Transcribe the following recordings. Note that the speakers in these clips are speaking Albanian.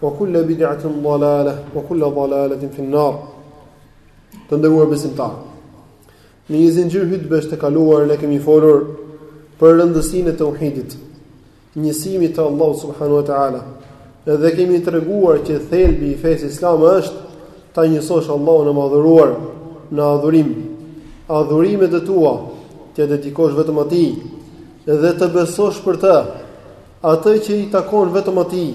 Wa kullu bid'atin dalalah wa kullu dalalatin fi an-nar. Të nderuar besimtarë. Në një zinxhir hutbesh të kaluar ne kemi folur për rëndësinë e tauhidit, njësimit të Allahut subhanahu wa taala. Dhe kemi treguar që thelbi i fesë islame është ta njësosh Allahun e madhëruar në adhurim. Adhurimet e tua t'ia dedikosh vetëm atij dhe të besosh për të Atë që i takon vetëm Atij,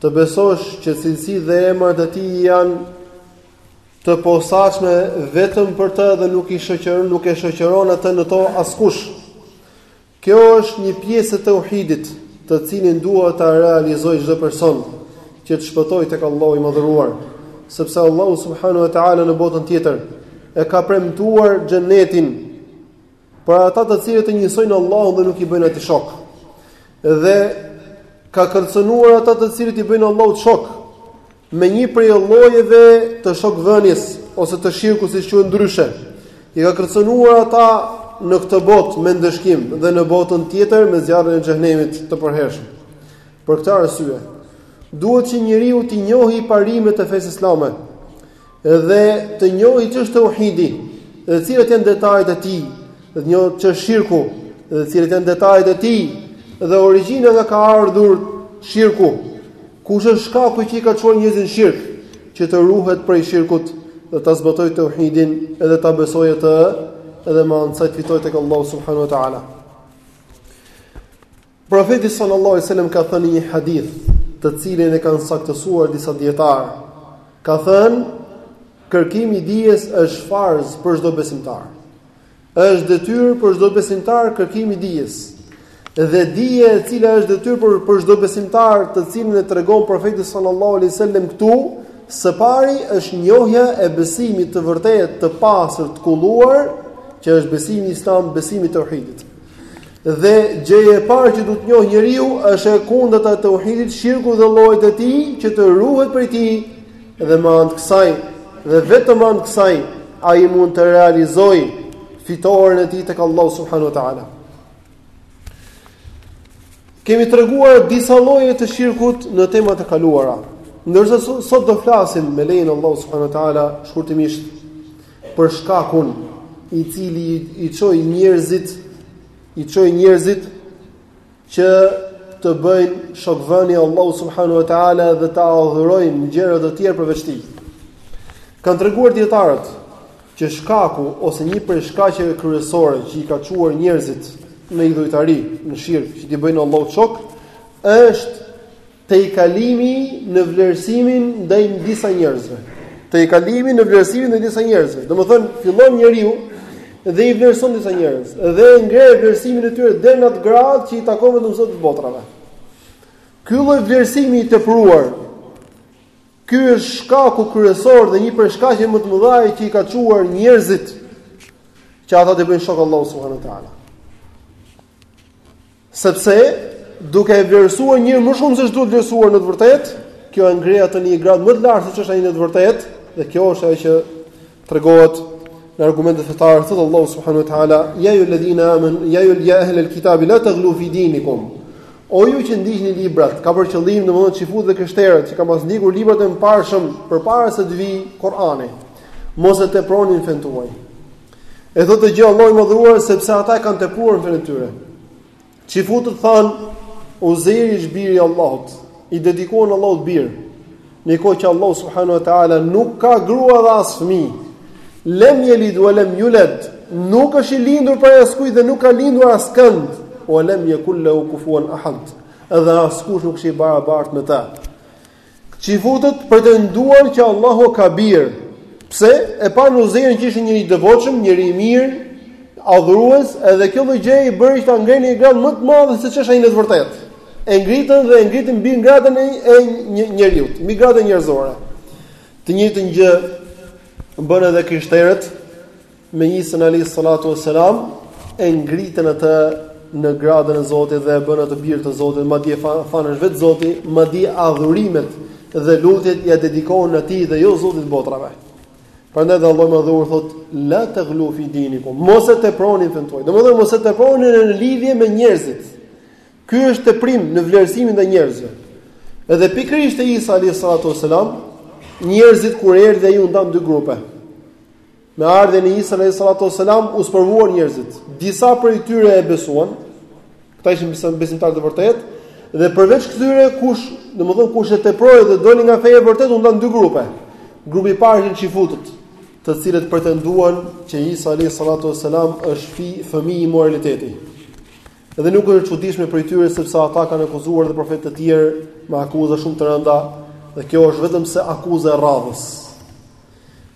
të besosh që cilësitë dhe emrat e Tij janë të posaçme vetëm për të dhe nuk i shoqëron, nuk e shoqëron atë në to askush. Kjo është një pjesë e tauhidit, të cilin duhet ta realizojë çdo person që të shpëtojë tek Allahu i Madhëruar, sepse Allahu subhanahu wa taala në botën tjetër e ka premtuar xhenetin Për ata të cilët e njësojnë Allahun dhe nuk i bëjnë atij shok. Dhe ka kërcënuar ata të cilët i bëjnë Allahut shok me një prej llojeve të shokvënies ose të shirku siç quhet ndryshe. I ka kërcënuar ata në këtë botë me ndëshkim dhe në botën tjetër me zjarrin e xhehenemit të përhershëm. Për këtë arsye, duhet që njeriu të njohë parimet e fesë islame. Dhe të njohë ç'është tauhidi, dhe cilat janë detajet e tij, dhe të njohë ç'është shirku, dhe cilat janë detajet e tij, dhe origjina nga ka ardhur shirku, kush është shkaku që i ka çuar njerëzit në shirk, që të ruhet prej shirkut, dhe ta zbatojë tauhidin, edhe ta besojë atë, edhe me anë të saj të fitojë tek Allahu subhanahu wa taala. Profeti sallallahu alejhi ue selem ka thënë në një hadith, të cilin e kanë saktësuar disa dijetarë, ka thënë, kërkimi i dijes është farz për çdo besimtar. Është detyrë për çdo besimtar kërkimi i dijes. Dhe dija e cila është detyrë për për çdo besimtar, të cilin e tregon profeti sallallahu alejhi ue selem këtu, së pari është njohja e besimit të vërtetë, të pastër, të kulluar, që është besimi islam, besimi i tauhidit. Dhe gjëja e parë që duhet të njohë njeriu është e kundërta e tauhidit, shirku dhe llojet e tij, që të ruhet prej tij dhe me anë të kësaj dhe vetëm me anë të kësaj ai mund të realizojë fitoren e tij tek Allahu subhanahu wa taala. Kemi treguar disa lloje të shirkut në temat e kaluara. Ndërsa sot do flasim me lejen e Allahu subhanahu wa taala shkurtimisht për shkakun i cili i çoi njerëzit i çoi njerëzit që t'i bëjnë shokvënie Allahut subhanahu wa taala dhe të adhurojnë gjëra të tjera përveç tij. Kanë treguar dijetarët që shkaku ose një prej shkaqeve kryesore që i ka çuar njerëzit në idhujtari, në shirk që t'i bëjnë Allahut shok, është Tejkalimi në vlerësimin ndaj disa njerëzve. Tejkalimi në vlerësimin ndaj disa njerëzve. Domethënë, fillon njeriu dhe i vlerëson disa njerëz dhe e ngre vlerësimin e tyre deri në atë grad që i takon vetëm Zotit të botëve. Ky lloj vlerësimi i tepruar, ky është shkaku kryesor dhe një prej shkaqeve më të mëdha që i ka çuar njerëzit që ata të bëjnë shok Allahu subhanahu wa taala. Sepse, duke e vlerësuar njërin më shumë se ç'duhet vlerësuar në të vërtetë, kjo e ngre atë në një grad më të lartë se ç'është ai në të vërtetë, dhe kjo është ajo që tregohet në argumentet fetare, thotë Allahu subhanahu wa taala: "Ya ayyuhalladhina amanu, ya ja ya ahlal kitabi la taghlu fi dinikum." O ju që ndiqni librat, ka për qëllim domethënë çifutët dhe krishterët që kanë pas ndjekur librat e mëparshëm përpara se të vijë Kur'ani. Mos e teproni në fenë tuaj. E thotë këtë gjë Allahu i madhëruar sepse ata e kanë tepruar në fenë e tyre. Çifutët thanë Uzejri është biri i Allahut, i dedikuan Allahut bir. Në një kohë që Allahu subhanahu wa taala nuk ka grua dhe as fëmijë. Lam yalid wa lam yulad, nuk është i lindur prej askujt dhe nuk ka lindur askënd. Wa lam yakun lahu kufuwan ahad. Edhe askush nuk është i barabartë me të. Çifutët pretenduan që Allahu ka bir. Pse? E panë Uzejrin që ishte njeri i devotshëm, njeri i mirë, adhurues, edhe kjo lloj gjëje i bëri që ta ngrenë në gradë më të madhe se ç'është ai në të vërtetë. E ngritën dhe e ngritën mbi gradën e e njeriut, mbi gradën njerëzore. Të njëjtën gjë bënë edhe krishterët. me Isën alejhi salatu ue selam e ngritën atë në gradën e Zotit dhe e bënë atë bir të Zotit, madje thanë është vetë Zoti, madje adhurimet dhe lutjet ia dedikohen atij dhe jo Zotit të botëve. Prandaj dhe Allahu i madhëruar thotë la taghlu fi dinikum, mos e teproni në fenë tuaj. Domethënë mos e teproni në lidhje me njerëzit. Ky është teprim në vlerësimin e njerëzve. Edhe pikërisht te Isa alayhi salatu wasalam, njerëzit kur erdhi ai u ndanë në dy grupe. Me ardhjen e Isa alayhis salatu wassalam u sprovuan njerëzit. Disa prej tyre e besuan. Këta ishin besim besimtarë të vërtetë dhe përveç këtyre kush, domethënë kush e teproi dhe doli nga feja e vërtetë u ndanë në dy grupe. Grupi i parë ishin çifutët, të cilët pretenduan që Isa alayhis salatu wassalam është fi fëmijë i imoralitetit. Dhe nuk është e çuditshme prej tyre sepse ata kanë akuzuar dhe profetë të tjerë me akuza shumë të rënda dhe kjo është vetëmse akuza e radhës.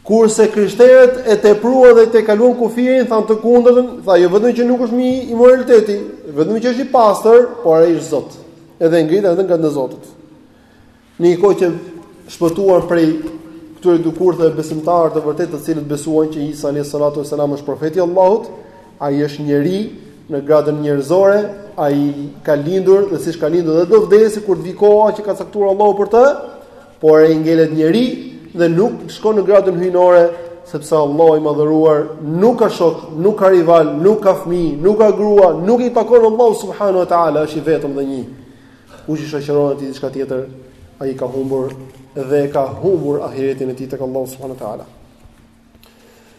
Kurse krishterët e tepruan dhe i tejkaluan kufirin, thanë të kundërtën, tha jo vetëm që nuk është fëmijë i imoralitetit, vetëm që është i pastër, por ai është Zot. Edhe e ngritën në gradën e Zotit. Në një kohë që shpëtuan prej këtyre dy kurtheve besimtarët e vërtetë të cilët besuan që Isa alayhi salatu wasalam është profeti i Allahut, ai është njeri në gradën njerëzore, ai ka lindur dhe siç ka lindur dhe do vdesë kur të vijë koha që ka caktuar Allahu për të, Por ai ngelet njeri dhe nuk shkon në gradën hyjnore, sepse Allahu i madhëruar nuk ka shok, nuk ka rival, nuk ka fëmijë, nuk ka grua, nuk i takon Allahu subhanahu wa taala, është i vetëm dhe një. Kush i shoqëron atij diçka tjetër, ai ka humbur dhe e ka humbur ahiretin e tij tek Allahu subhanahu wa taala.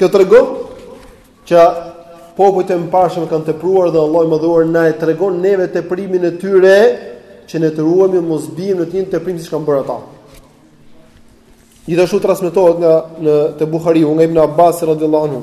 Kjo tregon që popujt e mparshëm kanë tepruar dhe Allahu i Madhëruar na e tregon neve teprimin e tyre që ne të ruhemi mos biem në të njëjtin teprim siç kanë bërë ata. Gjithashtu transmetohet te Buhariu nga Ibn Abbas radhiyallahu anhu.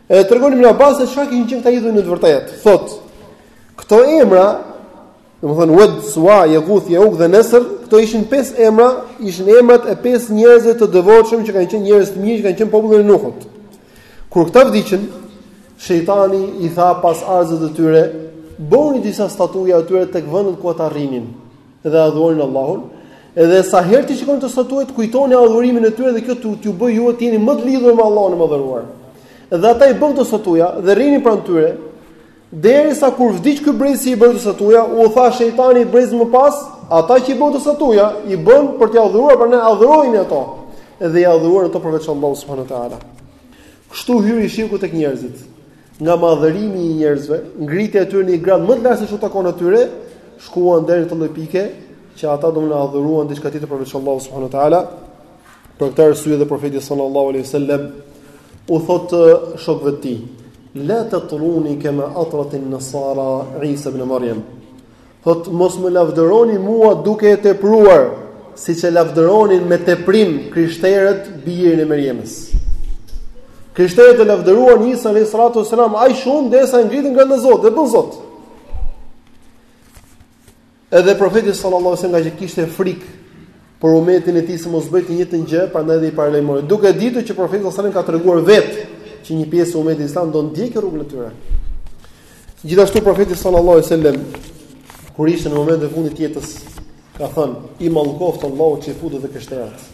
E tregon Ibn Abbas se çka kishin qenë këta idhuj në të vërtetë. Thotë, këto emra, domethënë Wad, Suwa, Yaguth, Yauq dhe Nasr, këto ishin pesë emra, ishin emrat e pesë njerëzve të devotshëm që kanë qenë njerëz të mirë, që kanë qenë në popullin e Nuhut. Kur këta vdiqën, shejtani i tha pasardhësve të tyre, bëni disa statuja atyre tek vendet ku ata rrinin. dhe adhuronin Allahun, edhe sa herë t'i shikoni ato statuja, të kujtoni adhurimin e tyre dhe kjo t'ju bëjë juve të jeni më të lidhur me Allahun e Madhëruar. Dhe ata i bënë ato statuja dhe rrinin pranë tyre, derisa kur vdiq ky brez që i bënë këto statuja, u tha shejtani brezit më pas, ata që i bënë ato statuja, i bënë për t'i adhuruar, prandaj adhurojini ato. Edhe i adhuruan ato përveç Allahut subhanahu teala. Kështu hyri shirku tek njerëzit. nga madhërimi i njerëzve, ngritja e tyre në një gradë më të lartë seç u takon atyre, shkuan deri në atë lloj pike që ata domethënë adhuruan diçka tjetër përveç Allahut subhanahu wa taala. Për këtë arsye dhe profeti sallallahu alaihi wasallam u thotë shokëve të tij: "La tatruni kama atrat an-nasara Isa ibn Maryam." Thotë mos më lavdëroni mua duke e tepruar, siç e lavdëronin me teprim krishterët birin e Merjemes. Krishterët e lavdëruan Isa alayhis salatu wasalam aq shumë derisa e ngritën në gradën Zot, e bënë Zot. Edhe profeti sallallahu alajhi wasallam ngaqë kishte frikë për umetin e tij se mos bëjë të njëjtën gjë, prandaj dhe i paralajmëroi. Duke ditur që profeti sallallahu alajhi wasallam ka treguar vetë që një pjesë e umetit islam do ndjekë rrugën e tyre. Gjithashtu profeti sallallahu alejhi ue sellem kur ishte në momentin e fundit të jetës ka thënë i mallkoftë Allahu çifutët dhe të krishterët.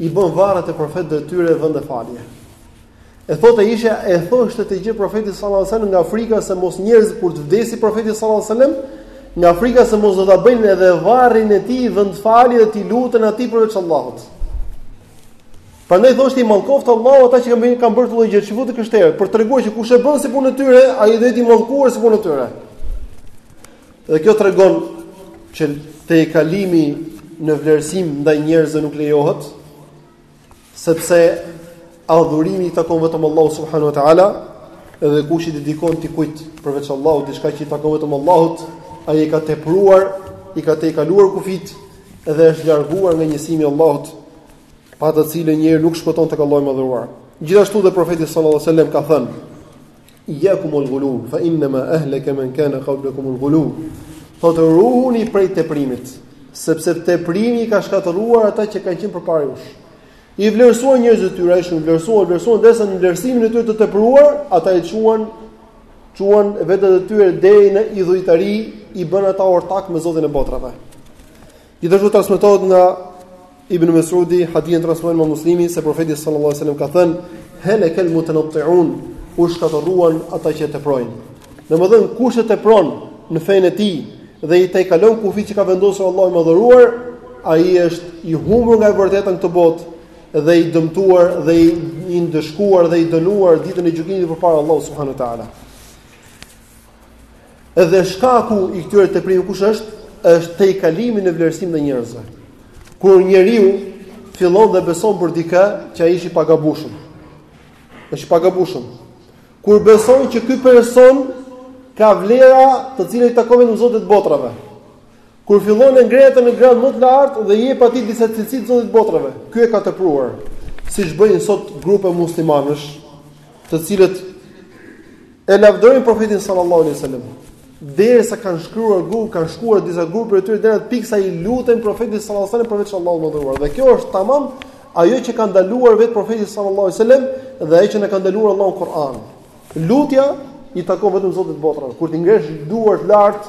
I bënë varret e profetëve të tyre vende faljeje. E thotë Aishja e thoshte këtë gjë profeti sallallahu alajhi wasallam nga frika se mos njerëzit kur të vdesi profeti sallallahu alajhi wasallam nga frika se mos do ta bëjnë edhe varrin e tij vend falje dhe t'i luten atij përveç Allahut. Prandaj thoshte i mallkoftë Allahu ata që kanë kanë bërë këtë lloj gjë, çifutët, të krishterët, për të treguar që kush e bën si puna e tyre, ai do të jetë i mallkuar si puna e tyre. Dhe kjo tregon që tejkalimi në vlerësim ndaj njerëzve nuk lejohet, sepse adhurimi i takon vetëm Allahut subhanahu wa taala, edhe kush i dedikon dikujt përveç Allahut diçka që i takon vetëm Allahut, ai e ka tepruar, i ka tejkaluar kufijtë edhe është larguar nga njësimi i Allahut pa të cilin njeriu nuk shpëton tek Allahu i Madhëruar. Gjithashtu dhe profeti sallallahu alajhi wasallam ka thënë: "Iyakumul ghuluw, fa inna ma ahlaka man kana qablakumul ghuluw." Thotë ruhuni prej teprimit, sepse teprimi ka shkatërruar ata që kanë qenë përpara jush. I vlerësuan njerëzit e tyre, i vlerësuan, vlerësuan derisa në vlerësimin e tyre të tepruar, ata i çuan çuan vetet e tyre deri në idhujtari, i bënë ata ortakë me Zotin e botrave. Gjithashtu transmetohet nga Ibn Mesudi, hadithin e transmeton imam Muslimi se profeti sallallahu alajhi wasallam ka thënë: "Halaka al-mutanatti'un", u shkatërruan ata që e teprojnë. Domethënë, kush e tepron në fenë e tij dhe i tejkalon kufijtë që ka vendosur Allahu i Madhëruar, ai është i humbur nga e vërteta në këtë botë dhe i dëmtuar dhe i, i ndëshkuar dhe i dënuar ditën e gjykimit përpara Allahut subhanahu teala. Edhe shkaku i këtyre teprimeve kush është? Është tejkalimi në vlerësimin e njerëzve. Kur njeriu fillon dhe beson për dikë që ai është i pagabushëm. Është i pagabushëm. Kur beson që ky person ka vlera të cilat i takojnë vetëm Zotit të botrave. Kur fillon e ngre atë në gradë më të lartë dhe i jep atij disa cilësi të Zotit të botrave. Ky e ka tepruar, siç bëjnë sot grupe muslimanësh, të cilët e lavdërojnë profetin sallallahu alaihi wasallam. Derisa kanë shkuar grup, kanë shkuar disa grupe të tyre deri në atë pikë sa i luten profetit sallallahu alaihi wasallam përveç Allahut të Madhëruar. Dhe kjo është tamam ajo që ka ndaluar vetë profeti sallallahu alaihi wasallam dhe ajo që na ka ndaluar Allahu në Kur'an. Lutja i takon vetëm Zotit të botrave. Kur ti ngresh duart lart,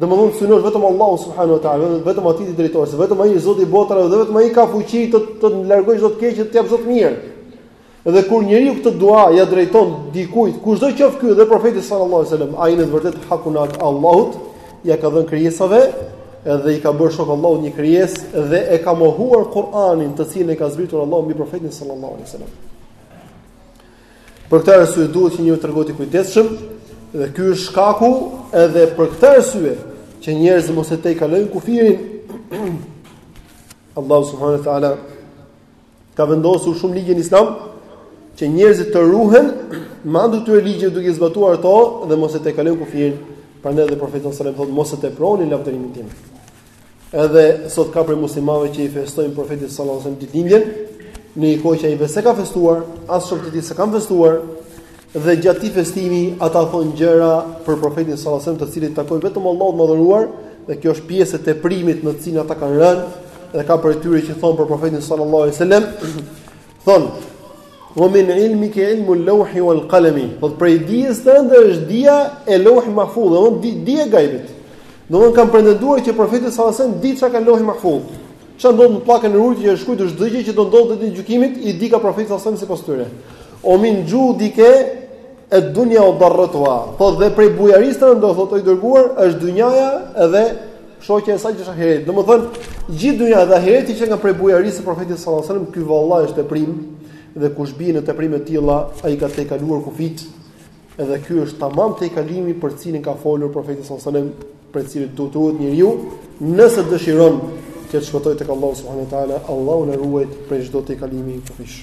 Domethënë të synosh vetëm Allahun subhanahu wa taala, vetëm atij t'i drejtohesh, vetëm ai është Zoti i botërave dhe vetëm ai ka fuqi të të largojë çdo të keqe dhe të japë çdo të mirë. Dhe kur njeriu këtë dua ia drejton dikujt, kushdo qoftë ky dhe profeti sallallahu alajhi wasallam, ai në të vërtetë hakun e Allahut ia ka dhënë krijesave dhe i ka bërë shok Allahut një krijesë dhe e ka mohuar Kur'anin, të cilin e ka zbritur Allahu mbi profetin sallallahu alajhi wasallam. Për këtë arsye duhet që njeriu të tregohet i kujdesshëm dhe ky është shkaku edhe për këtë arsye që njerëzit mos e tejkalojnë kufirin. Allahu subhanahu wa taala ka vendosur shumë ligje në Islam që njerëzit të ruhen me anë të këtyre ligjeve duke i zbatuar ato dhe mos e tejkalojnë kufirin. Prandaj dhe profeti sallallahu alajhi wasallam thotë mos e teproni lavdërimin tim. Edhe sot ka prej muslimanëve që i festojnë profetit sallallahu alajhi wasallam ditëlindjen, në një kohë që ai vetë s'e ka festuar, as shokët e tij s'e kanë festuar dhe gjatë këtij festimi ata thonë gjëra për profetin sallallahu alajhi wasallam, të cilat i takojnë vetëm Allahut të madhëruar, dhe kjo është pjesë e teprimit në të cilin ata kanë rënë, dhe ka prej tyre që thonë për profetin sallallahu alajhi wasallam Thonë: "Wa min ilmike ilmu al-lawhi wal-qalami", thotë prej dijes tënde është dija e Lauh Mahfuz, domethënë dija e gajbit. Domethënë kanë pretenduar që profeti sallallahu alajhi wasallam di çka ka në Lauh Mahfuz. Çka ndodh në pllakën e ruajtur që është shkruar çdo gjë që do ndodhë deri ditën e gjykimit, i dika profeti sallallahu alajhi wasallam sipas tyre. Wa min judike ad-dunya wa darratuha. Thotë dhe prej bujarisë tënde thotë o i dërguar është dynjaja dhe Shoqja e saj që është ahireti. Domethënë, gjithë dynja dhe ahireti qenka prej bujarisë së profetit sallallahu alajhi wasallam, ky vallahi është teprim dhe kush bie në teprime të tilla, ai ka tejkaluar kufijt. Edhe ky është tamam tejkalimi për cilin ka folur profeti sallallahu alajhi wasallam, prej të cilit duhet të ruhet njeriu, nëse dëshiron që të shpëtojë tek Allahu subhanahu wa taala, Allahu na ruajtë prej çdo tejkalimi kufijsh.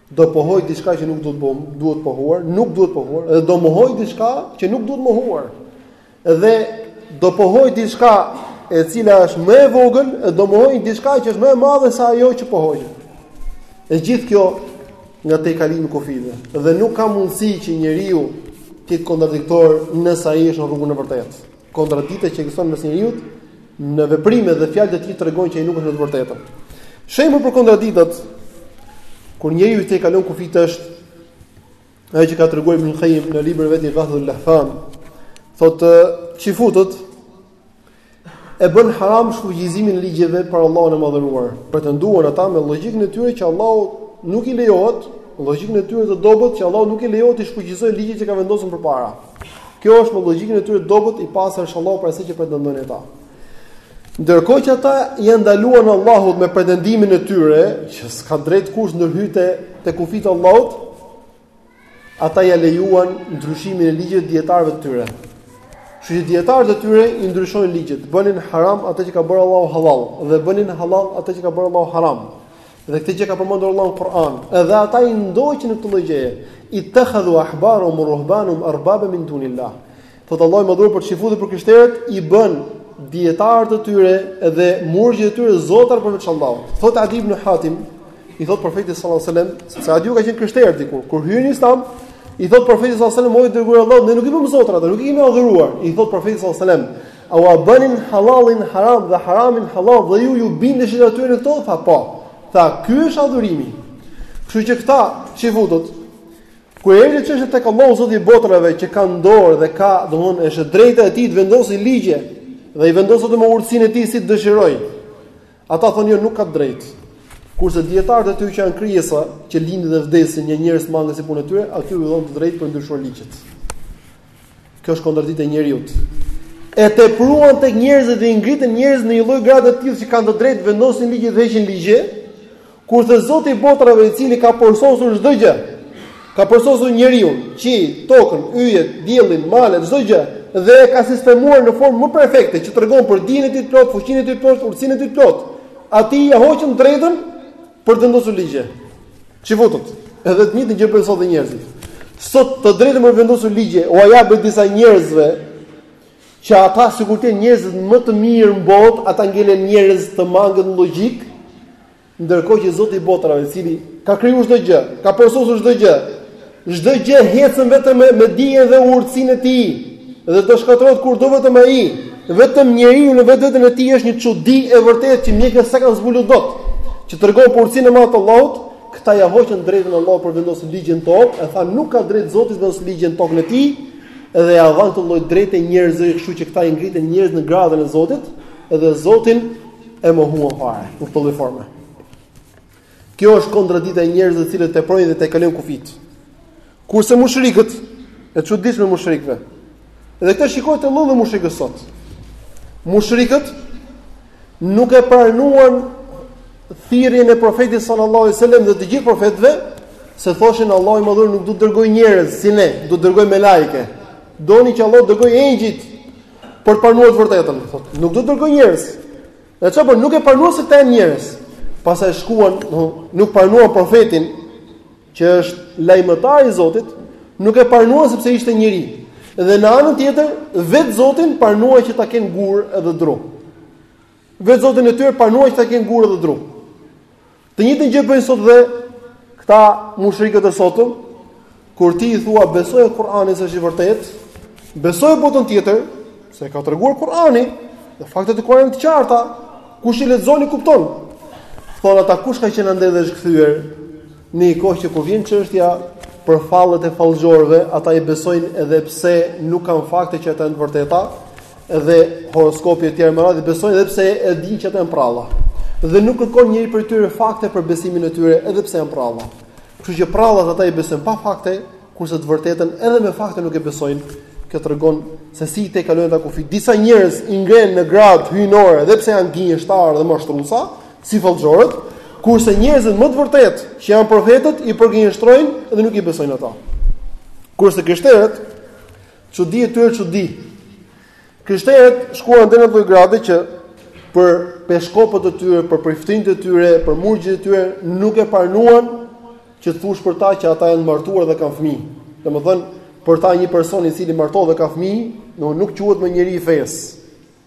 do pohojë diçka që nuk duhet po duhet pohuar, nuk duhet pohuar dhe do mohojë diçka që nuk duhet mohuar. Dhe do pohojë diçka e cila është më e vogël dhe do mohojë diçka që është më e madhe se ajo që pohoi. E gjithë kjo nga tejkalimi i kufijve dhe nuk ka mundësi që njeriu të jetë kontradiktor nëse ai është në rrugën e vërtetë. Kontradikta që ekziston te njeriu në veprimet dhe fjalët e tij tregojnë që ai nuk është në të vërtetën. Shembull për kontradiktat kur njeriu i tejkalon kufijtë është ajo që ka treguar Ibn Qayyim në librin e vet Ighathatul Lahfan, thotë çifutët e bënë haram shfuqizimin e ligjeve për Allahun e madhëruar. Pretenduan ata me logjikën e tyre që Allahut nuk i lejohet, logjikën e tyre të dobët që Allahut nuk i lejohet të shfuqizojë ligjet që ka vendosur përpara. Kjo është me logjikën e tyre të dobët i pastër është Allahu prej asaj që pretendojnë ata. Ndërkohë që ata ia ndaluan Allahut me pretendimin e tyre, që s'ka të drejtë kush të ndërhyjë te kufijtë e Allahut, ata ia lejuan ndryshimin e ligjit dijetarëve të tyre. Kështu që dijetarët e tyre i ndryshonin ligjet, bënin haram atë që ka bërë Allahu halal dhe bënin halal atë që ka bërë Allahu haram. Dhe këtë gjë ka përmendur Allahu në Kur'an, edhe ata i ndoqën në këtë lloj gjëje. Ittakhadhu ahbarahum wa ruhbanahum arbaba min dunillah. Thot Allahu i madhëruar për çifutët dhe për krishterët i bënë dietarët e tyre dhe murgjit e tyre zotra përveç Allahut. Thot Adi ibn Hatim i thot profetit sallallahu alajhi wasallam, sepse Adiu ka qenë krishter diku, kur hyri në Islam, i thot profetit sallallahu alajhi wasallam, "O i dërguar i Allahut, ne nuk i bëmë zotra, nuk i kemi adhuruar." I thot profeti sallallahu alajhi wasallam, A ua bënin halalin haram dhe haramin halal dhe ju ju bindeshit atyre në to? Tha po. Tha, ky është adhurimi. Kështu që këta, çifutët, kur erdhi çështja tek Allahu Zoti i botërave që ka në dorë dhe ka, domethënë, është e drejta e tij të vendosi ligje dhe i vendos ato me urtësinë e tij si të dëshirojë. Ata thonë jo nuk ka drejtë. Kurse dijetarët e tyre që janë krijesa, që lindin dhe vdesin, janë njerëz mangësi si puna e tyre, atyre u dhanë të drejtë për ndryshuar ligjet. Kjo është kontradiktë e njeriut. E tepruan tek njerëzit dhe i ngritën njerëzit në një lloj grade të tillë që kanë të drejtë vendosin ligje dhe heqin ligje, kurse Zoti i botrave i cili ka përsosur çdo gjë, ka përsosur njeriun, qiej, tokën, yjet, diellin, malet, çdo gjë dhe e ka sistemuar në formën më perfekte që tregon për dijen e tij të plot, fuqinë e tij të plot, urtësinë e tij të plot. Atij ia hoqën drejtën Për të vendosur ligje. Çifutët. Edhe të njëjtën gjë bën sot dhe njerëzit. Sot të drejtën për vendosur ligje, ua bëjnë disa njerëzve që ata sikur të jenë njerëzit më të mirë në botë, ata ngelen njerëz të mangët në logjikë, ndërkohë që Zoti i botrave, i cili ka krijuar çdo gjë, ka përsosur çdo gjë, Çdo gjë ecën vetëm me, me dijen dhe urtësinë e tij dhe do shkatërrohet kur do vetëm ai. Vetëm njeriu në vetveten e tij është një çudi e vërtetë që mjekët s'e kanë zbuluar dot. Që tregon për urtësinë e madhe të Allahut, këta ia hoqën drejtën e Allahut për vendosur ligje në tokë, e thanë nuk ka drejt Zoti të vendosë ligje në tokën e tij, dhe ia dhanë këtë lloj drejte njerëzve, kështu që këta i ngritën njerëzit në gradën e Zotit, dhe Zotin e mohuan fare, në këtë lloj forme. Kjo është kontradikta e njerëzve të cilët teprojnë dhe tejkalojnë kufijtë. Kurse mushrikët, e çuditshme e mushrikëve. Dhe këtë shikoje te lloj-lloj mushrikët sot. Mushrikët nuk e pranuan thirrjen e profetit sallallahu alajhi wasallam dhe të gjithë profetëve se thoshin Allahu i madhëruar nuk do të dërgojë njerëz si ne, do të dërgojë melaike. Donin që Allahu të dërgojë engjëjt për të pranuar të vërtetën, thotë. Nuk do të dërgojë njerëz. Dhe çfarë bënë? Nuk e pranuan se këta janë njerëz. Pastaj shkuan, do nuk pranuan profetin që është lajmëtar i Zotit, nuk e pranuan sepse ishte njeri. Dhe në anën tjetër, vetë Zotin pranuan që ta kenë gur edhe dru. Vetë Zotin e tyre pranuan që ta kenë gur edhe dru. Të njëjtën gjë bëjnë sot dhe këta mushrikët e sotëm, kur ti i thua besoje Kur'anin se është i vërtetë, besoje botën tjetër, se e ka treguar Kur'ani, dhe faktet e Kur'anit të qarta, kush i lexon i kupton. Thonë ata kush ka qenë nën dhe dhe është kthyer në një kohë që kur vjen çështja për fallet e fallxhorëve, ata i besojnë edhe pse nuk kanë fakte që ata janë të vërteta. Edhe horoskopi e tjerë me radhë i besojnë edhe pse e dinë që ata janë prralla. Dhe nuk kërkon njeri prej tyre fakte për besimin e tyre edhe pse janë prralla. Kështu që prrallat ata i besojnë pa fakte, kurse të vërtetën edhe me fakte nuk e besojnë. Kjo tregon se si i tejkalojnë ata kufijtë. Disa njerëz i ngrenë në gradë hyjnore edhe pse janë gënjeshtarë dhe mashtruesa, si fallxhorët, kurse njerëzit më të vërtetë që janë profetët i përgënjeshtrojnë dhe nuk i besojnë ata. Kurse krishterët Çudi e tyre çudi. Krishterët shkuan deri në atë lloj grade që për peshkopët e tyre, për priftinjtë e tyre, për murgjit e tyre nuk e pranuan që të thush për ta që ata janë të martuar dhe kanë fëmijë. Domethënë, për ta një person i cili martohet dhe ka fëmijë, do nuk quhet më njeri i fesë.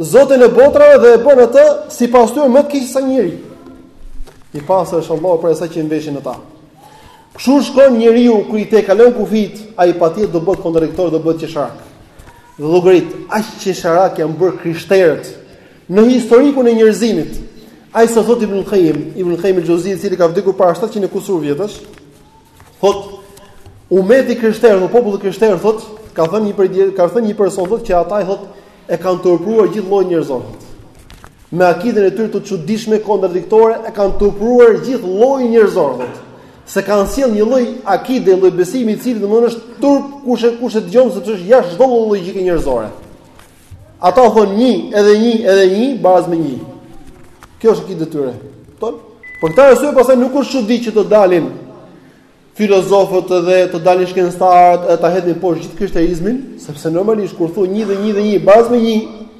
Zotin e botrave dhe e bën atë sipas tyre më keq sa një njeri. I pastër është Allahu prej asaj që i mveshin ata. Kështu shkon njeriu kur i tejkalon kufijtë, ai patjetër do bëhet kontradiktor, do bëhet qesharak. Dhe llogarit, aq qesharak janë bërë krishterët në historikun e njerëzimit. Aq sa thotë Ibn el-Kajim, Ibn el-Kajim el-Xheuzi i cili ka vdekur para 700 e kusur vjetësh, Thotë umeti i krishterë, thotë populli i krishterë thotë, ka thënë një prej ka thënë një person thotë që ata i thotë e kanë turpëruar gjithë llojin njerëzor. Me akiden e tyre të çuditshme kontradiktore e kanë turpëruar gjithë llojin njerëzor. thotë. Se kanë sjell një lloj akide, lloj besimi i cili domthonë është turp kush e kush e dëgjon sepse është jashtë çdo lloj logjike njerëzore. Ata thonë një, edhe një, edhe një, baraz me një. Kjo është akidja e tyre. Kupton? Për këtë arsye pastaj nuk është çudi që të dalin filozofët dhe të dalin shkencëtarët edhe ta hedhin poshtë gjithë krishterizmin, sepse normalisht kur thonë një dhe një dhe një, baraz me një,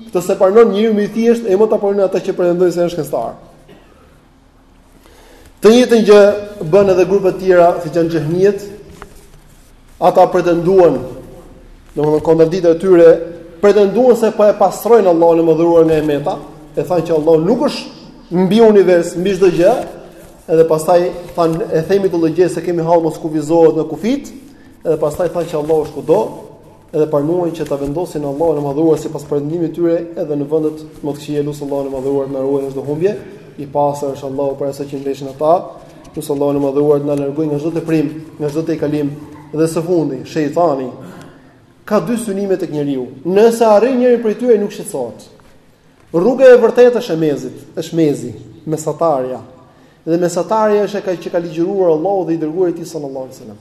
këtë s'e pranon njeriu më i thjeshtë e jo më ta pranojnë ata që pretendojnë se janë shkencëtarë. Të njëjtën gjë bënë edhe grupe të tjera siç janë xhehmitët. Ata pretenduan, domethënë kontradikta e tyre, pretenduan se po e pastrojnë Allahun e madhëruar nga e meta, e thanë që Allahu nuk është mbi univers, mbi çdo gjë, edhe pastaj thanë e themi këtë lloj gjëje se kemi hall mos kufizohet në kufijtë, edhe pastaj thanë që Allahu është kudo, Edhe pranuan që ta vendosin Allahun e Madhëruar sipas pretendimit të tyre edhe në vendet më të këqija, lus Allahun e Madhëruar të na ruajë nga çdo humbje, i pastër është Allahu për asaj që i mveshin ata, lus Allahun e Madhëruar të na largojë nga çdo teprim, nga çdo tejkalim, dhe së fundi, shejtani ka dy synime tek njeriu, nëse arrin njërin prej tyre nuk shqetësohet. Rruga e vërtetë është e mesit, është mesi, mesatarja. Dhe mesatarja është ajo që ka ligjëruar Allahu dhe i dërguari i tij sallallahu alajhi wasallam.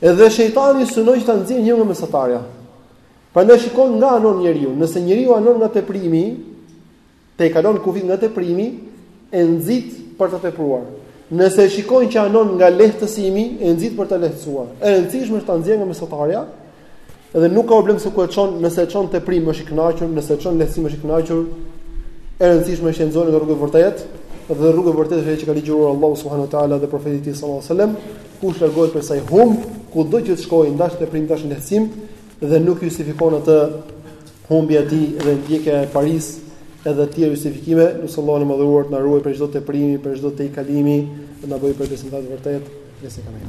Edhe shejtani synon që ta nxjerrë njeriun nga mesatarja. Prandaj shikon nga anon njeriu, nëse njeriu anon nga teprimi, tejkalon kufijtë nga teprimi, e nxit për të tepruar. Nëse e shikon që anon nga lehtësimi, e nxit për të lehtësuar. E rëndësishme është ta nxjerrë nga mesatarja, Edhe nuk ka problem se ku e çon, nëse e çon në teprim është i kënaqur, nëse e çon në lehtësim është i kënaqur. E rëndësishme është që e nxori nga rruga e vërtetë, dhe rruga e vërtetë është ajo që ka ligjëruar Allahu subhanahu wa taala dhe profeti i tij sallallahu alajhi wasallam, kush largohet prej saj humb, kudo që të shkojë ndash në teprim ndash në lehtësim dhe nuk justifikon atë humbja e tij dhe ndjekja e parisë edhe të tjera justifikime, lus Allahun e Madhëruar të na ruajë prej çdo teprimi, prej çdo tejkalimi, të na bëjë prej besimtarëve të vërtetë, nëse kemi.